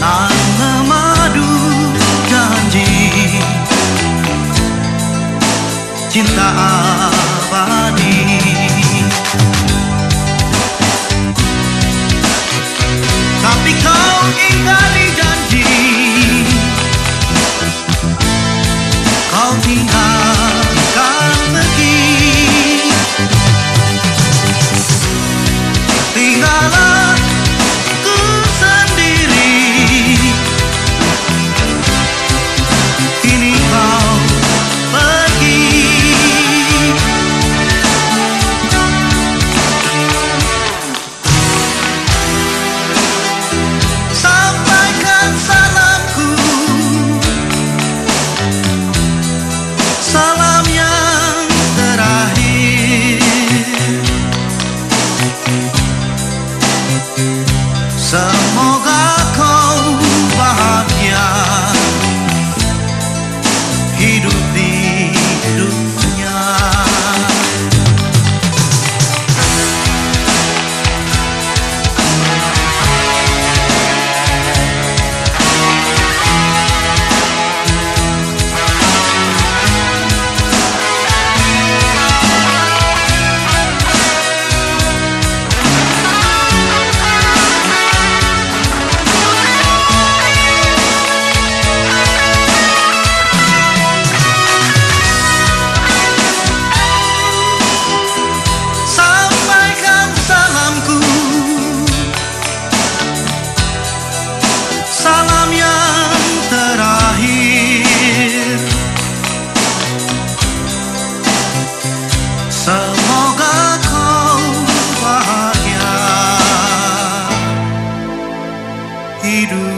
Tanah madu janji. Cinta abadi. Tapi kau ingkari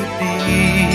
be.